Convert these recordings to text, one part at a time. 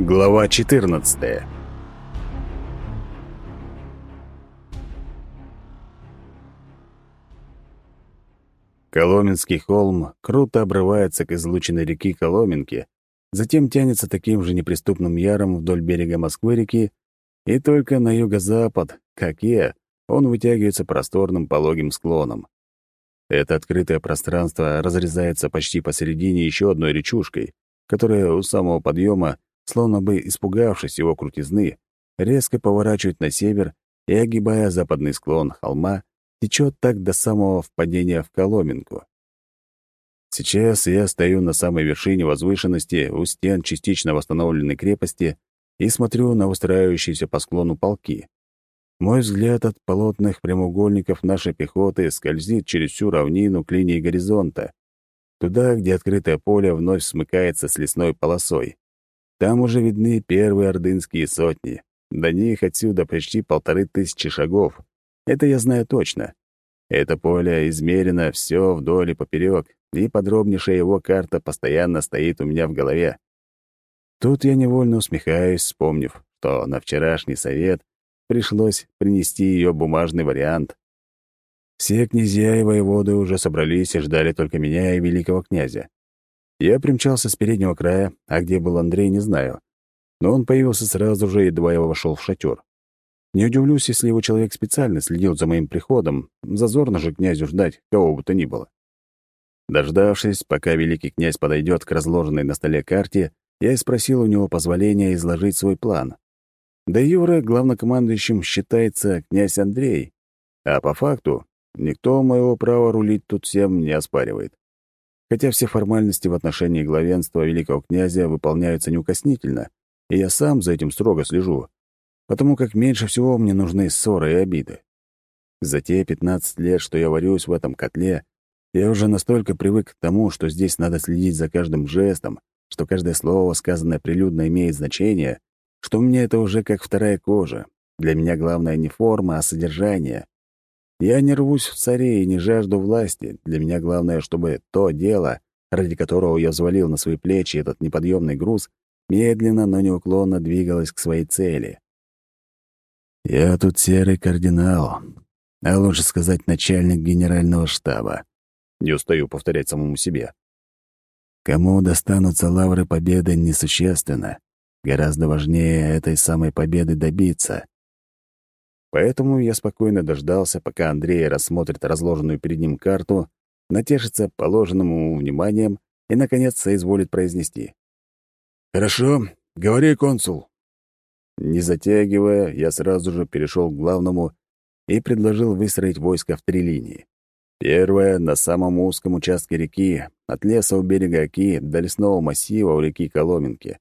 Глава 14 Коломенский холм круто обрывается к излученной реки Коломенке, затем тянется таким же неприступным яром вдоль берега Москвы-реки, и только на юго-запад, как я, он вытягивается просторным пологим склоном. Это открытое пространство разрезается почти посередине еще одной речушкой, которая у самого подъема, словно бы испугавшись его крутизны, резко поворачивает на север и, огибая западный склон холма, течет так до самого впадения в Коломенку. Сейчас я стою на самой вершине возвышенности у стен частично восстановленной крепости и смотрю на устраивающиеся по склону полки. Мой взгляд от полотных прямоугольников нашей пехоты скользит через всю равнину к линии горизонта, туда, где открытое поле вновь смыкается с лесной полосой. Там уже видны первые ордынские сотни. До них отсюда почти полторы тысячи шагов. Это я знаю точно. Это поле измерено все вдоль и поперек, и подробнейшая его карта постоянно стоит у меня в голове. Тут я невольно усмехаюсь, вспомнив, что на вчерашний совет пришлось принести ее бумажный вариант. Все князья и воеводы уже собрались и ждали только меня и великого князя. Я примчался с переднего края, а где был Андрей, не знаю. Но он появился сразу же, едва я вошел в шатер. Не удивлюсь, если его человек специально следил за моим приходом. Зазорно же князю ждать кого бы то ни было. Дождавшись, пока великий князь подойдет к разложенной на столе карте, я и спросил у него позволения изложить свой план. Да Юра главнокомандующим считается князь Андрей, а по факту никто моего права рулить тут всем не оспаривает. Хотя все формальности в отношении главенства великого князя выполняются неукоснительно, и я сам за этим строго слежу, потому как меньше всего мне нужны ссоры и обиды. За те 15 лет, что я варюсь в этом котле, я уже настолько привык к тому, что здесь надо следить за каждым жестом, что каждое слово, сказанное прилюдно, имеет значение, что мне это уже как вторая кожа. Для меня главное не форма, а содержание. Я не рвусь в царе и не жажду власти. Для меня главное, чтобы то дело, ради которого я взвалил на свои плечи этот неподъемный груз, медленно, но неуклонно двигалось к своей цели. Я тут серый кардинал, а лучше сказать начальник генерального штаба. Не устаю повторять самому себе. Кому достанутся лавры победы, несущественно. Гораздо важнее этой самой победы добиться. Поэтому я спокойно дождался, пока Андрей рассмотрит разложенную перед ним карту, натешится положенным ему вниманием и, наконец, соизволит произнести. «Хорошо, говори, консул». Не затягивая, я сразу же перешел к главному и предложил выстроить войско в три линии. Первая — на самом узком участке реки, от леса у берега Оки до лесного массива у реки Коломенки.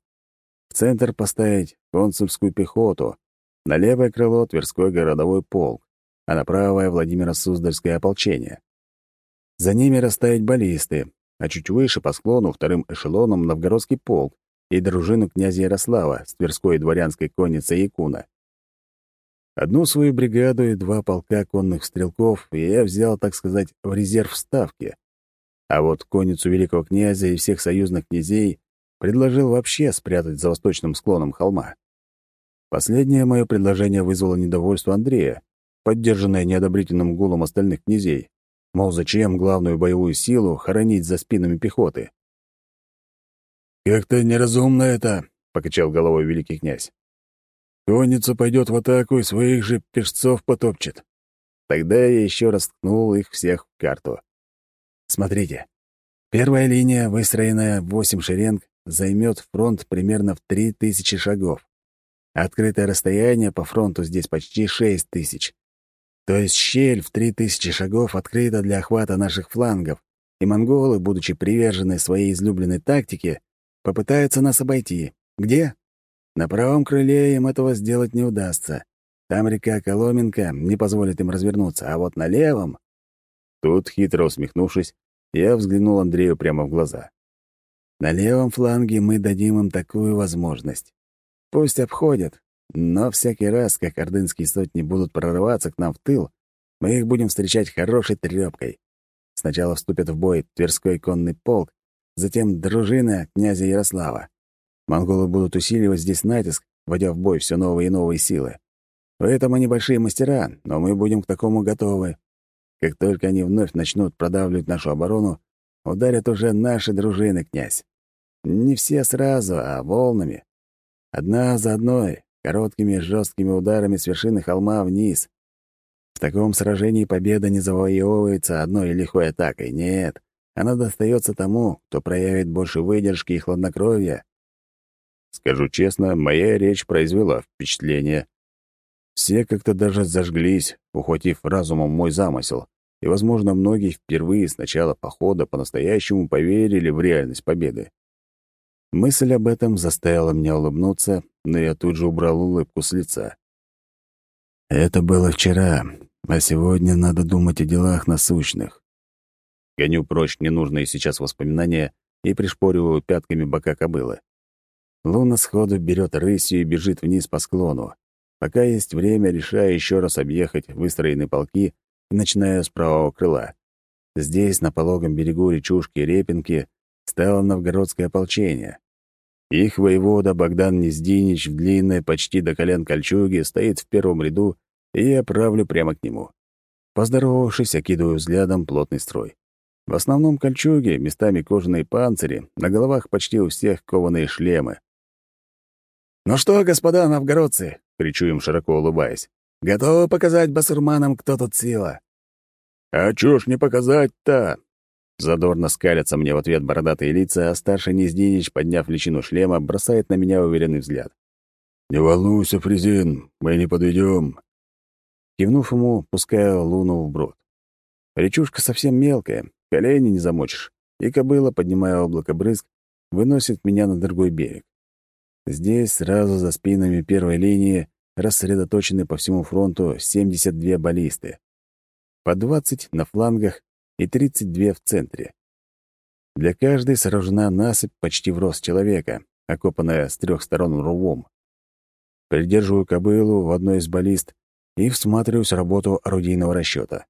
В центр поставить консульскую пехоту, на левое крыло — Тверской городовой полк, а на правое — Владимиро-Суздальское ополчение. За ними расставить баллисты, а чуть выше по склону вторым эшелоном Новгородский полк и дружину князя Ярослава с Тверской дворянской конницей Якуна. Одну свою бригаду и два полка конных стрелков я взял, так сказать, в резерв ставки. А вот конницу великого князя и всех союзных князей предложил вообще спрятать за восточным склоном холма. Последнее мое предложение вызвало недовольство Андрея, поддержанное неодобрительным гулом остальных князей. Мол, зачем главную боевую силу хоронить за спинами пехоты? «Как-то неразумно это», — покачал головой великий князь. «Конница пойдет в атаку и своих же пешцов потопчет». Тогда я еще раз ткнул их всех в карту. «Смотрите. Первая линия, выстроенная в восемь шеренг, займет фронт примерно в три тысячи шагов. Открытое расстояние по фронту здесь почти шесть тысяч. То есть щель в три тысячи шагов открыта для охвата наших флангов, и монголы, будучи привержены своей излюбленной тактике, попытаются нас обойти. Где? На правом крыле им этого сделать не удастся. Там река Коломенка не позволит им развернуться, а вот на левом... Тут, хитро усмехнувшись, я взглянул Андрею прямо в глаза. На левом фланге мы дадим им такую возможность. Пусть обходят, но всякий раз, как ордынские сотни будут прорываться к нам в тыл, мы их будем встречать хорошей трёпкой. Сначала вступят в бой Тверской конный полк, затем дружина князя Ярослава. Монголы будут усиливать здесь натиск, вводя в бой все новые и новые силы. В этом они большие мастера, но мы будем к такому готовы. Как только они вновь начнут продавливать нашу оборону, ударят уже наши дружины, князь. Не все сразу, а волнами. Одна за одной, короткими жесткими ударами с вершины холма вниз. В таком сражении победа не завоевывается одной лихой атакой. Нет, она достается тому, кто проявит больше выдержки и хладнокровия. Скажу честно, моя речь произвела впечатление. Все как-то даже зажглись, ухватив разумом мой замысел, и, возможно, многие впервые с начала похода по-настоящему поверили в реальность победы. Мысль об этом заставила меня улыбнуться, но я тут же убрал улыбку с лица. Это было вчера, а сегодня надо думать о делах насущных. Гоню прочь ненужные сейчас воспоминания и пришпориваю пятками бока кобылы. Луна сходу берет рысью и бежит вниз по склону. Пока есть время, решаю еще раз объехать выстроенные полки и начинаю с правого крыла. Здесь, на пологом берегу речушки Репинки, стало новгородское ополчение. Их воевода Богдан Нездинич в длинной, почти до колен кольчуге, стоит в первом ряду, и я правлю прямо к нему. Поздоровавшись, окидываю взглядом плотный строй. В основном кольчуги, местами кожаные панцири, на головах почти у всех кованые шлемы. «Ну что, господа новгородцы, — кричу им, широко улыбаясь. «Готовы показать басурманам, кто тут сила?» «А чё ж не показать-то?» Задорно скалятся мне в ответ бородатые лица, а старший Нездинич, подняв личину шлема, бросает на меня уверенный взгляд. «Не волнуйся, Фрезин, мы не подведем. Кивнув ему, пускаю луну в брод. Речушка совсем мелкая, колени не замочишь, и кобыла, поднимая облако брызг, выносит меня на другой берег. Здесь, сразу за спинами первой линии, рассредоточены по всему фронту 72 баллисты. По 20 на флангах и 32 в центре. Для каждой сооружена насыпь почти в рост человека, окопанная с трех сторон рвом. Придерживаю кобылу в одной из баллист и всматриваюсь в работу орудийного расчета.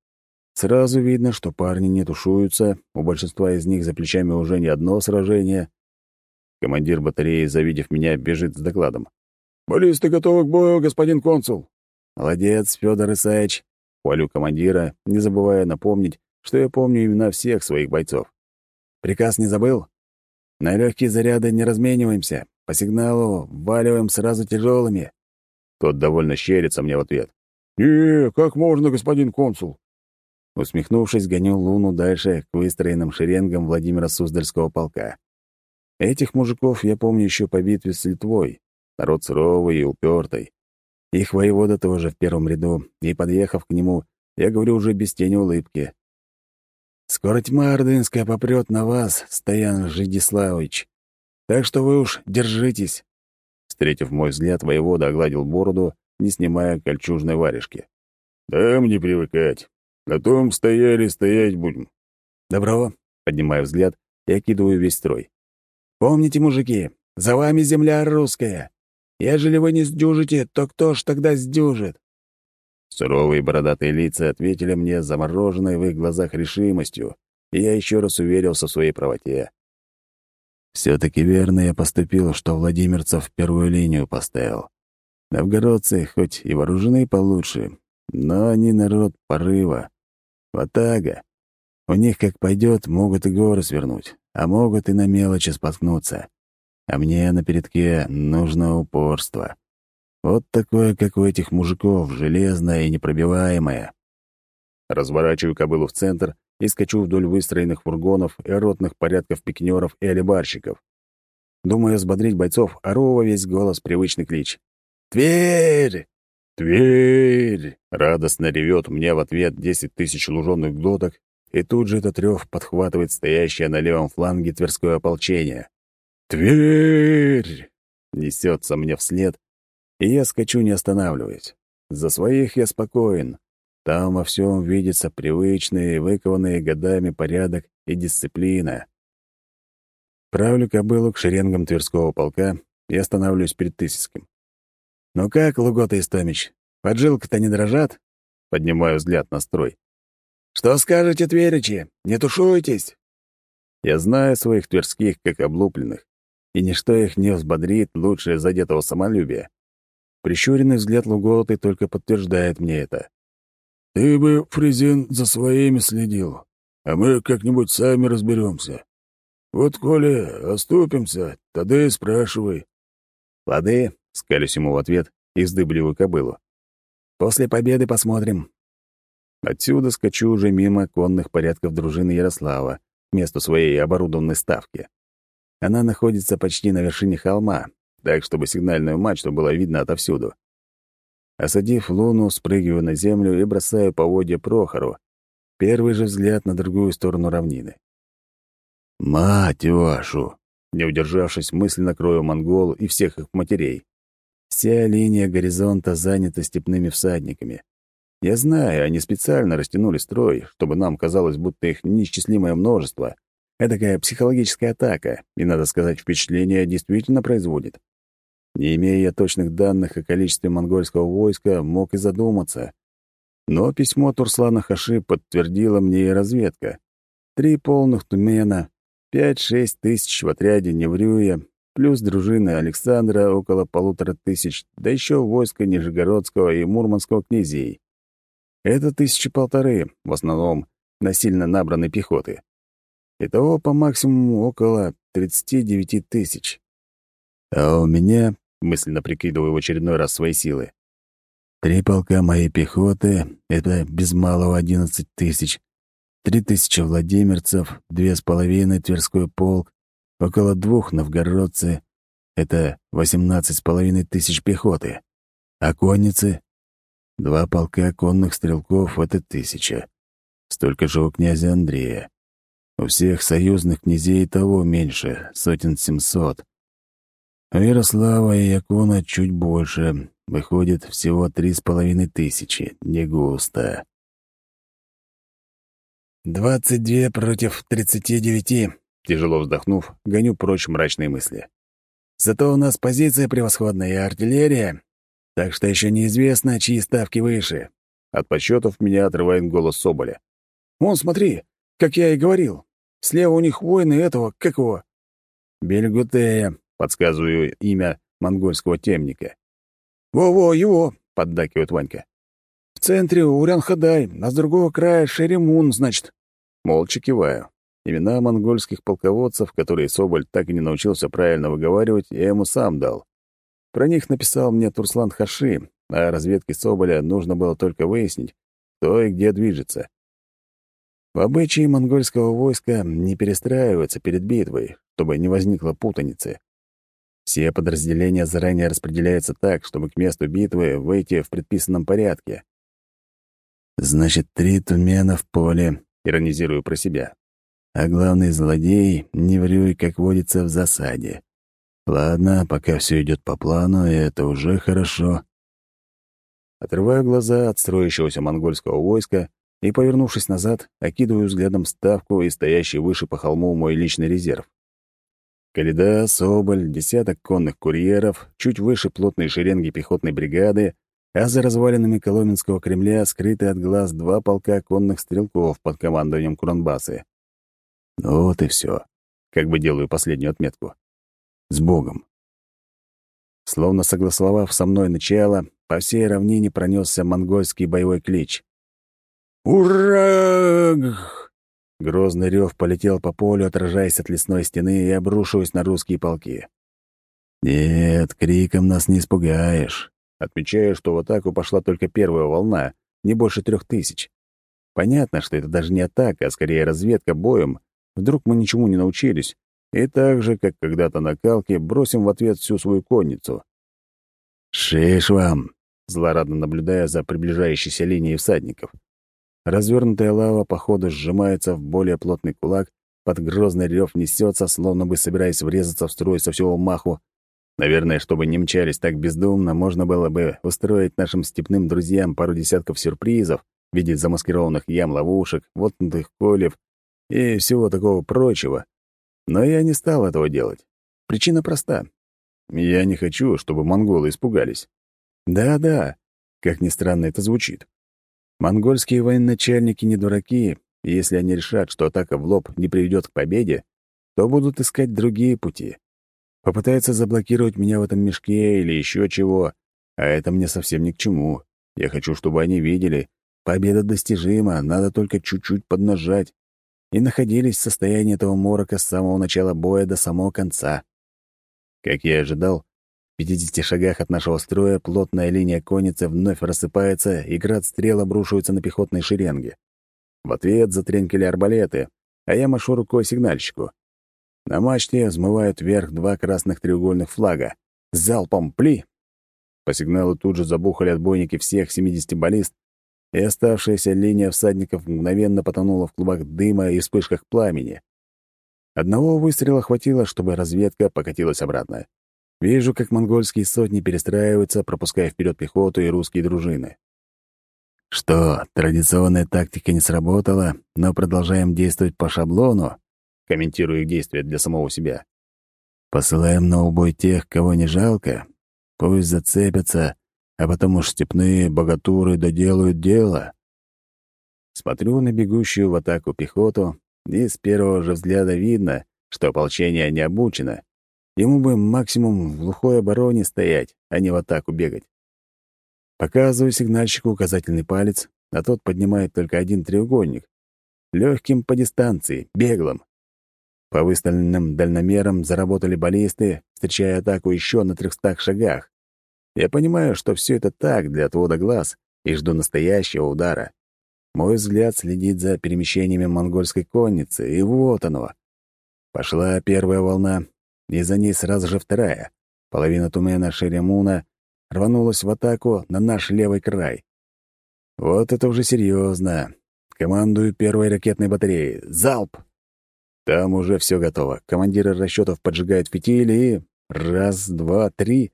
Сразу видно, что парни не тушуются, у большинства из них за плечами уже не одно сражение, Командир батареи, завидев меня, бежит с докладом. «Баллисты готовы к бою, господин консул!» «Молодец, Федор Исаевич!» Хвалю командира, не забывая напомнить, что я помню имена всех своих бойцов. «Приказ не забыл?» «На легкие заряды не размениваемся. По сигналу валиваем сразу тяжелыми. Тот довольно щерится мне в ответ. «Не, как можно, господин консул?» Усмехнувшись, гоню Луну дальше к выстроенным шеренгам Владимира Суздальского полка. Этих мужиков я помню еще по битве с Литвой. Народ суровый и упертый. Их воевода тоже в первом ряду, и, подъехав к нему, я говорю уже без тени улыбки. «Скоро тьма ордынская попрет на вас, Стоян Жидиславович. Так что вы уж держитесь». Встретив мой взгляд, воевода огладил бороду, не снимая кольчужной варежки. «Да мне привыкать. На том стояли, стоять будем». «Добро», — поднимаю взгляд и окидываю весь строй. Помните, мужики, за вами земля русская. Ежели вы не сдюжите, то кто ж тогда сдюжит?» Суровые бородатые лица ответили мне замороженной в их глазах решимостью, и я еще раз уверился в своей правоте. Все-таки верно я поступил, что владимирцев в первую линию поставил. Новгородцы хоть и вооружены получше, но они народ порыва. Ватага. У них как пойдет, могут и горы свернуть а могут и на мелочи споткнуться. А мне на передке нужно упорство. Вот такое, как у этих мужиков, железное и непробиваемое. Разворачиваю кобылу в центр и скачу вдоль выстроенных фургонов и ротных порядков пикинеров и алибарщиков. Думаю взбодрить бойцов, ору во весь голос привычный клич. «Тверь! Тверь!» Радостно ревет мне в ответ десять тысяч луженых глоток и тут же этот рев подхватывает стоящее на левом фланге Тверское ополчение. «Тверь!» Несется мне вслед, и я скачу, не останавливаясь. За своих я спокоен. Там во всем видится привычный, выкованный годами порядок и дисциплина. Правлю кобылу к шеренгам Тверского полка и останавливаюсь перед Тысяцким. «Ну как, Лугота Истомич, поджилка-то не дрожат?» Поднимаю взгляд на строй. «Что скажете, тверичи? Не тушуйтесь!» Я знаю своих тверских как облупленных. и ничто их не взбодрит лучше задетого самолюбия. Прищуренный взгляд Луголоты только подтверждает мне это. «Ты бы, Фрезин, за своими следил, а мы как-нибудь сами разберемся. Вот коли оступимся, тогда и спрашивай». «Лады», — скалюсь ему в ответ и вздыбливаю кобылу. «После победы посмотрим». Отсюда скачу уже мимо конных порядков дружины Ярослава к месту своей оборудованной ставки. Она находится почти на вершине холма, так, чтобы сигнальную мачту было видно отовсюду. Осадив луну, спрыгиваю на землю и бросаю поводья Прохору. Первый же взгляд на другую сторону равнины. «Мать вашу!» Не удержавшись, мысленно крою монгол и всех их матерей. Вся линия горизонта занята степными всадниками. Я знаю, они специально растянули строй, чтобы нам казалось, будто их неисчислимое множество. такая психологическая атака, и, надо сказать, впечатление действительно производит. Не имея точных данных о количестве монгольского войска, мог и задуматься. Но письмо Турслана Хаши подтвердило мне и разведка. Три полных тумена, пять-шесть тысяч в отряде Неврюя, плюс дружины Александра около полутора тысяч, да еще войско Нижегородского и Мурманского князей. Это тысячи полторы, в основном насильно набранной пехоты. Итого по максимуму около 39 тысяч. А у меня мысленно прикидываю в очередной раз свои силы. Три полка моей пехоты — это без малого одиннадцать тысяч. Три тысячи владимирцев, две с половиной Тверской полк, около двух новгородцы — это восемнадцать с половиной тысяч пехоты. А конницы? Два полка конных стрелков — это тысяча. Столько же у князя Андрея. У всех союзных князей того меньше, сотен семьсот. Ярослава и Якуна чуть больше. Выходит, всего три с половиной тысячи. Не густо. «Двадцать две против тридцати девяти», — тяжело вздохнув, гоню прочь мрачные мысли. «Зато у нас позиция превосходная и артиллерия, так что еще неизвестно, чьи ставки выше». От подсчетов меня отрывает голос Соболя. «Вон, смотри, как я и говорил. Слева у них воины этого, как его?» «Бельгутея», Подсказываю имя монгольского темника. «Во-во, его!» — поддакивает Ванька. «В центре Урян-Хадай, а с другого края Шеремун, значит». Молча киваю. Имена монгольских полководцев, которые Соболь так и не научился правильно выговаривать, я ему сам дал. Про них написал мне Турслан Хаши, а разведке Соболя нужно было только выяснить, кто и где движется. В обычаи монгольского войска не перестраиваются перед битвой, чтобы не возникло путаницы. Все подразделения заранее распределяются так, чтобы к месту битвы выйти в предписанном порядке. «Значит, три тумена в поле», — иронизирую про себя. «А главный злодей, не врюй, как водится, в засаде. Ладно, пока все идет по плану, и это уже хорошо». Отрываю глаза от строящегося монгольского войска и, повернувшись назад, окидываю взглядом ставку и стоящий выше по холму мой личный резерв. Каледа, Соболь, десяток конных курьеров, чуть выше плотной шеренги пехотной бригады, а за развалинами Коломенского Кремля скрыты от глаз два полка конных стрелков под командованием Куранбасы. Ну вот и все. Как бы делаю последнюю отметку. С Богом. Словно согласовав со мной начало, по всей равнине пронесся монгольский боевой клич. «Ура!» Грозный рев полетел по полю, отражаясь от лесной стены и обрушиваясь на русские полки. «Нет, криком нас не испугаешь». Отмечаю, что в атаку пошла только первая волна, не больше трех тысяч. Понятно, что это даже не атака, а скорее разведка боем. Вдруг мы ничему не научились, и так же, как когда-то на калке, бросим в ответ всю свою конницу. «Шиш вам!» злорадно наблюдая за приближающейся линией всадников. Развернутая лава, походу, сжимается в более плотный кулак, под грозный рев несется, словно бы собираясь врезаться в строй со всего маху. Наверное, чтобы не мчались так бездумно, можно было бы устроить нашим степным друзьям пару десятков сюрпризов в виде замаскированных ям ловушек, воткнутых колев и всего такого прочего. Но я не стал этого делать. Причина проста. Я не хочу, чтобы монголы испугались. Да-да, как ни странно это звучит. Монгольские военачальники не дураки, и если они решат, что атака в лоб не приведет к победе, то будут искать другие пути. Попытается заблокировать меня в этом мешке или еще чего, а это мне совсем ни к чему. Я хочу, чтобы они видели, победа достижима, надо только чуть-чуть поднажать. И находились в состоянии этого морока с самого начала боя до самого конца. Как я и ожидал, 50 шагах от нашего строя плотная линия конницы вновь рассыпается, и град стрел обрушивается на пехотные шеренги. В ответ затренькали арбалеты, а я машу рукой сигнальщику. На мачте взмывают вверх два красных треугольных флага. Залпом пли! По сигналу тут же забухали отбойники всех 70 баллист, и оставшаяся линия всадников мгновенно потонула в клубах дыма и вспышках пламени. Одного выстрела хватило, чтобы разведка покатилась обратно. Вижу, как монгольские сотни перестраиваются, пропуская вперед пехоту и русские дружины. Что, традиционная тактика не сработала, но продолжаем действовать по шаблону? Комментирую их действия для самого себя. Посылаем на убой тех, кого не жалко. Пусть зацепятся, а потом уж степные богатуры доделают дело. Смотрю на бегущую в атаку пехоту, и с первого же взгляда видно, что ополчение не обучено. Ему бы максимум в глухой обороне стоять, а не в атаку бегать. Показываю сигнальщику указательный палец, а тот поднимает только один треугольник. Легким по дистанции, беглым. По выставленным дальномерам заработали баллисты, встречая атаку еще на трехстах шагах. Я понимаю, что все это так, для отвода глаз, и жду настоящего удара. Мой взгляд следит за перемещениями монгольской конницы, и вот оно. Пошла первая волна, и за ней сразу же вторая. Половина тумена Шеремуна рванулась в атаку на наш левый край. Вот это уже серьезно. Командую первой ракетной батареей. Залп! Там уже все готово. Командиры расчетов поджигают фитили и... Раз, два, три.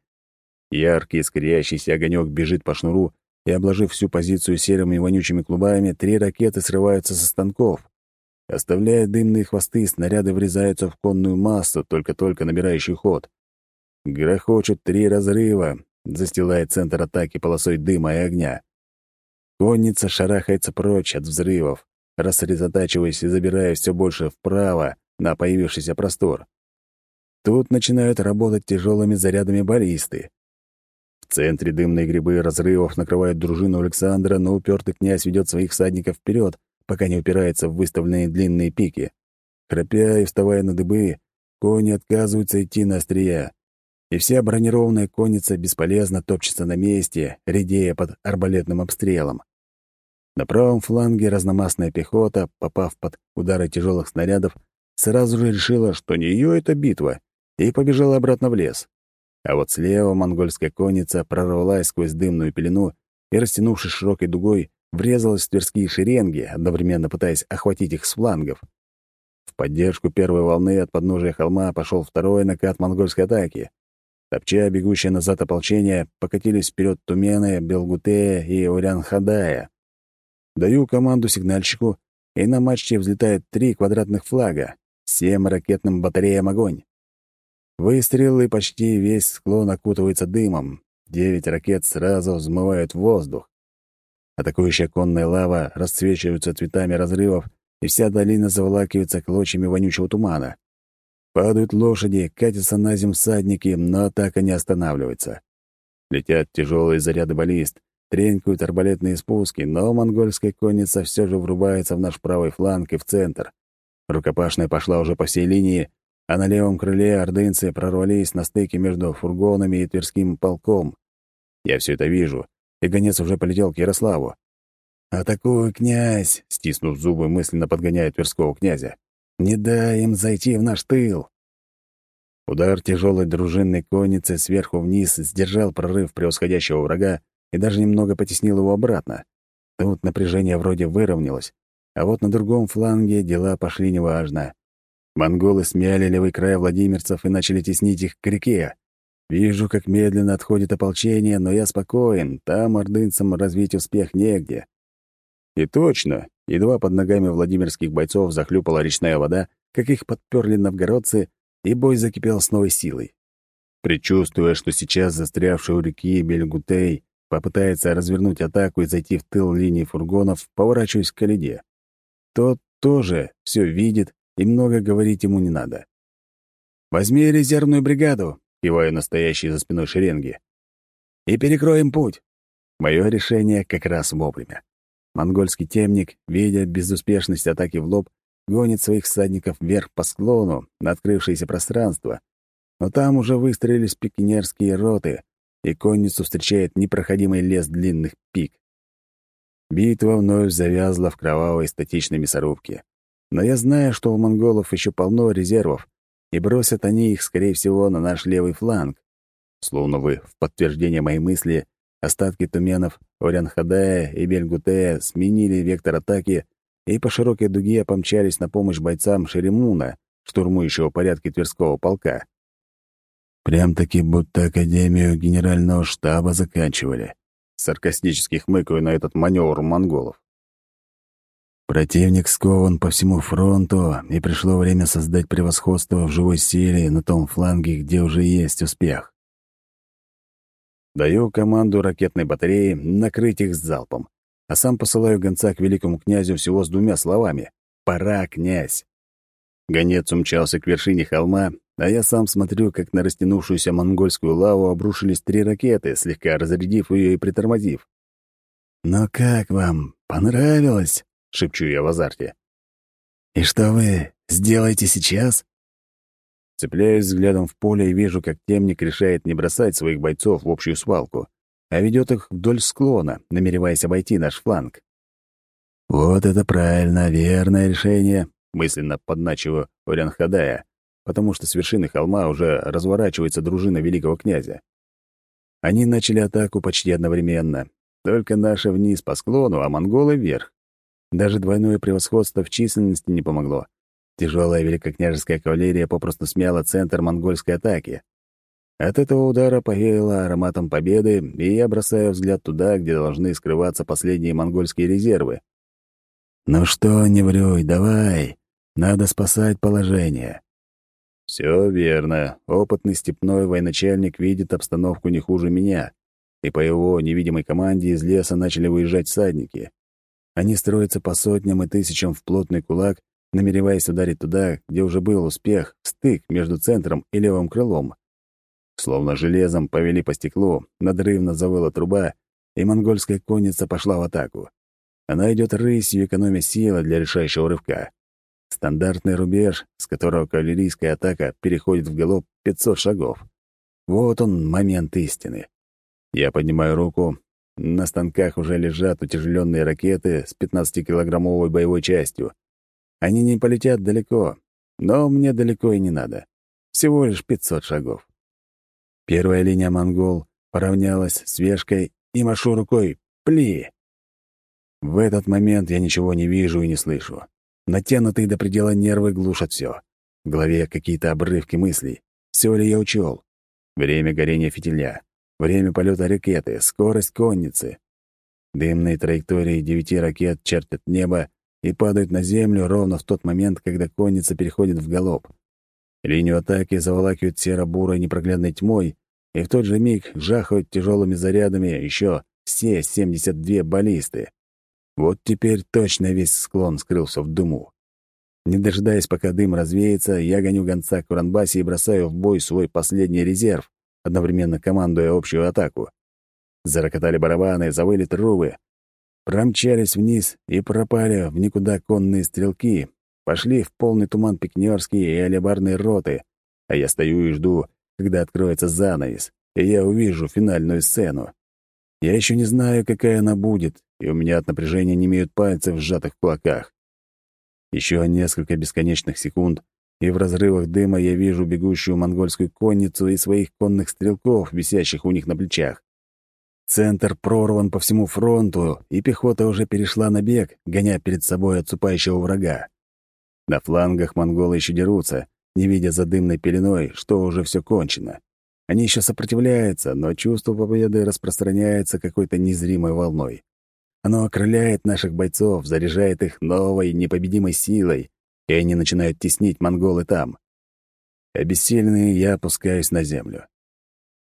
Яркий искрящийся огонек бежит по шнуру, и, обложив всю позицию серыми и вонючими клубами, три ракеты срываются со станков. Оставляя дымные хвосты, снаряды врезаются в конную массу, только-только набирающую ход. Грохочут три разрыва, застилая центр атаки полосой дыма и огня. Конница шарахается прочь от взрывов, рассредотачиваясь и забирая все больше вправо на появившийся простор. Тут начинают работать тяжелыми зарядами баллисты. В центре дымные грибы разрывов накрывают дружину Александра, но упертый князь ведет своих всадников вперед, пока не упирается в выставленные длинные пики. Храпя и вставая на дыбы, кони отказываются идти на острия, и вся бронированная конница бесполезно топчется на месте, редея под арбалетным обстрелом. На правом фланге разномастная пехота, попав под удары тяжелых снарядов, сразу же решила, что не ее это битва, и побежала обратно в лес. А вот слева монгольская конница прорвалась сквозь дымную пелену и, растянувшись широкой дугой, врезалась в тверские шеренги, одновременно пытаясь охватить их с флангов. В поддержку первой волны от подножия холма пошел второй накат монгольской атаки. Топча бегущее назад ополчение, покатились вперед Тумены, Белгутея и Урян-Хадая. Даю команду сигнальщику, и на мачте взлетает три квадратных флага. Всем ракетным батареям огонь. Выстрелы почти весь склон окутывается дымом. Девять ракет сразу взмывают в воздух. Атакующая конная лава расцвечивается цветами разрывов, и вся долина заволакивается клочьями вонючего тумана. Падают лошади, катятся на землю всадники, но атака не останавливается. Летят тяжелые заряды баллист, тренькают арбалетные спуски, но монгольская конница все же врубается в наш правый фланг и в центр. Рукопашная пошла уже по всей линии, а на левом крыле ордынцы прорвались на стыке между фургонами и Тверским полком. Я все это вижу, и гонец уже полетел к Ярославу. «Атакуй, князь!» — стиснув зубы, мысленно подгоняет Тверского князя. «Не дай им зайти в наш тыл!» Удар тяжелой дружинной конницы сверху вниз сдержал прорыв превосходящего врага и даже немного потеснил его обратно. Тут напряжение вроде выровнялось, а вот на другом фланге дела пошли неважно. Монголы смяли левый край владимирцев и начали теснить их к реке. Вижу, как медленно отходит ополчение, но я спокоен, там ордынцам развить успех негде. И точно, едва под ногами владимирских бойцов захлюпала речная вода, как их подперли новгородцы, и бой закипел с новой силой. Предчувствуя, что сейчас застрявший у реки Бельгутей попытается развернуть атаку и зайти в тыл линии фургонов, поворачиваюсь к Калиде. Тот тоже все видит, и много говорить ему не надо. Возьми резервную бригаду, киваю настоящие за спиной шеренги, и перекроем путь. Мое решение как раз вовремя. Монгольский темник, видя безуспешность атаки в лоб, гонит своих всадников вверх по склону на открывшееся пространство, но там уже выстроились пикинерские роты, и конницу встречает непроходимый лес длинных пик. Битва вновь завязла в кровавой статичной мясорубке. Но я знаю, что у монголов еще полно резервов, и бросят они их, скорее всего, на наш левый фланг. Словно вы, в подтверждение моей мысли, остатки туменов Орянхадая и Бельгутея сменили вектор атаки и по широкой дуге помчались на помощь бойцам Шеремуна, штурмующего порядки Тверского полка. Прям-таки будто Академию Генерального штаба заканчивали. Саркастически хмыкаю на этот маневр монголов. Противник скован по всему фронту, и пришло время создать превосходство в живой силе на том фланге, где уже есть успех. Даю команду ракетной батареи накрыть их залпом, а сам посылаю гонца к великому князю всего с двумя словами «Пора, князь!». Гонец умчался к вершине холма, а я сам смотрю, как на растянувшуюся монгольскую лаву обрушились три ракеты, слегка разрядив ее и притормозив. «Ну как вам? Понравилось?» — шепчу я в азарте. «И что вы сделаете сейчас?» Цепляюсь взглядом в поле и вижу, как темник решает не бросать своих бойцов в общую свалку, а ведет их вдоль склона, намереваясь обойти наш фланг. «Вот это правильно, верное решение», — мысленно подначиваю Орянхадая, потому что с вершины холма уже разворачивается дружина великого князя. Они начали атаку почти одновременно, только наши вниз по склону, а монголы вверх. Даже двойное превосходство в численности не помогло. Тяжелая великокняжеская кавалерия попросту смяла центр монгольской атаки. От этого удара повеяло ароматом победы, и я бросаю взгляд туда, где должны скрываться последние монгольские резервы. «Ну что, не врюй, давай! Надо спасать положение!» Все верно. Опытный степной военачальник видит обстановку не хуже меня, и по его невидимой команде из леса начали выезжать всадники. Они строятся по сотням и тысячам в плотный кулак, намереваясь ударить туда, где уже был успех, стык между центром и левым крылом. Словно железом повели по стеклу, надрывно завыла труба, и монгольская конница пошла в атаку. Она идет рысью, экономя силы для решающего рывка. Стандартный рубеж, с которого кавалерийская атака переходит в галоп 500 шагов. Вот он, момент истины. Я поднимаю руку, на станках уже лежат утяжеленные ракеты с 15-килограммовой боевой частью. Они не полетят далеко, но мне далеко и не надо. Всего лишь 500 шагов. Первая линия монгол поравнялась с вешкой и машу рукой «Пли!». В этот момент я ничего не вижу и не слышу. Натянутые до предела нервы глушат все. В голове какие-то обрывки мыслей. Все ли я учел? Время горения фитиля. Время полета ракеты, скорость конницы. Дымные траектории девяти ракет чертят небо и падают на землю ровно в тот момент, когда конница переходит в галоп. Линию атаки заволакивают серо-бурой непроглядной тьмой, и в тот же миг жахают тяжелыми зарядами еще все 72 баллисты. Вот теперь точно весь склон скрылся в дыму. Не дожидаясь, пока дым развеется, я гоню гонца к Уранбасе и бросаю в бой свой последний резерв, одновременно командуя общую атаку. Зарокотали барабаны, завыли трубы. Промчались вниз и пропали в никуда конные стрелки. Пошли в полный туман пикнёрские и алебарные роты. А я стою и жду, когда откроется занавес, и я увижу финальную сцену. Я еще не знаю, какая она будет, и у меня от напряжения не имеют пальцев, сжатых в кулаках. Еще несколько бесконечных секунд, и в разрывах дыма я вижу бегущую монгольскую конницу и своих конных стрелков, висящих у них на плечах. Центр прорван по всему фронту, и пехота уже перешла на бег, гоня перед собой отступающего врага. На флангах монголы еще дерутся, не видя за дымной пеленой, что уже все кончено. Они еще сопротивляются, но чувство победы распространяется какой-то незримой волной. Оно окрыляет наших бойцов, заряжает их новой, непобедимой силой, и они начинают теснить монголы там. Обессиленный, я опускаюсь на землю.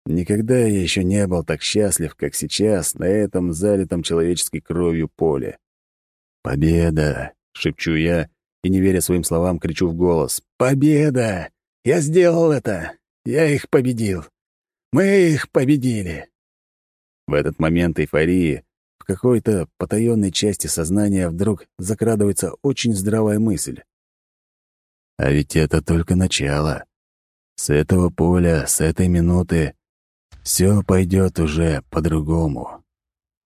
Никогда я еще не был так счастлив, как сейчас, на этом залитом человеческой кровью поле. «Победа!» — шепчу я, и, не веря своим словам, кричу в голос. «Победа! Я сделал это! Я их победил! Мы их победили!» В этот момент эйфории в какой-то потаенной части сознания вдруг закрадывается очень здравая мысль. А ведь это только начало. С этого поля, с этой минуты все пойдет уже по-другому.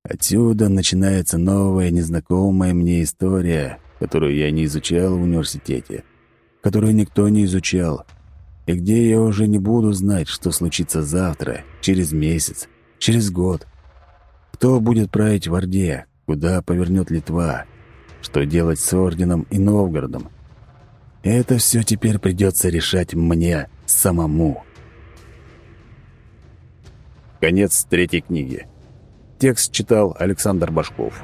Отсюда начинается новая, незнакомая мне история, которую я не изучал в университете, которую никто не изучал, и где я уже не буду знать, что случится завтра, через месяц, через год. Кто будет править в Орде, куда повернет Литва, что делать с Орденом и Новгородом. Это все теперь придется решать мне самому. Конец третьей книги. Текст читал Александр Башков.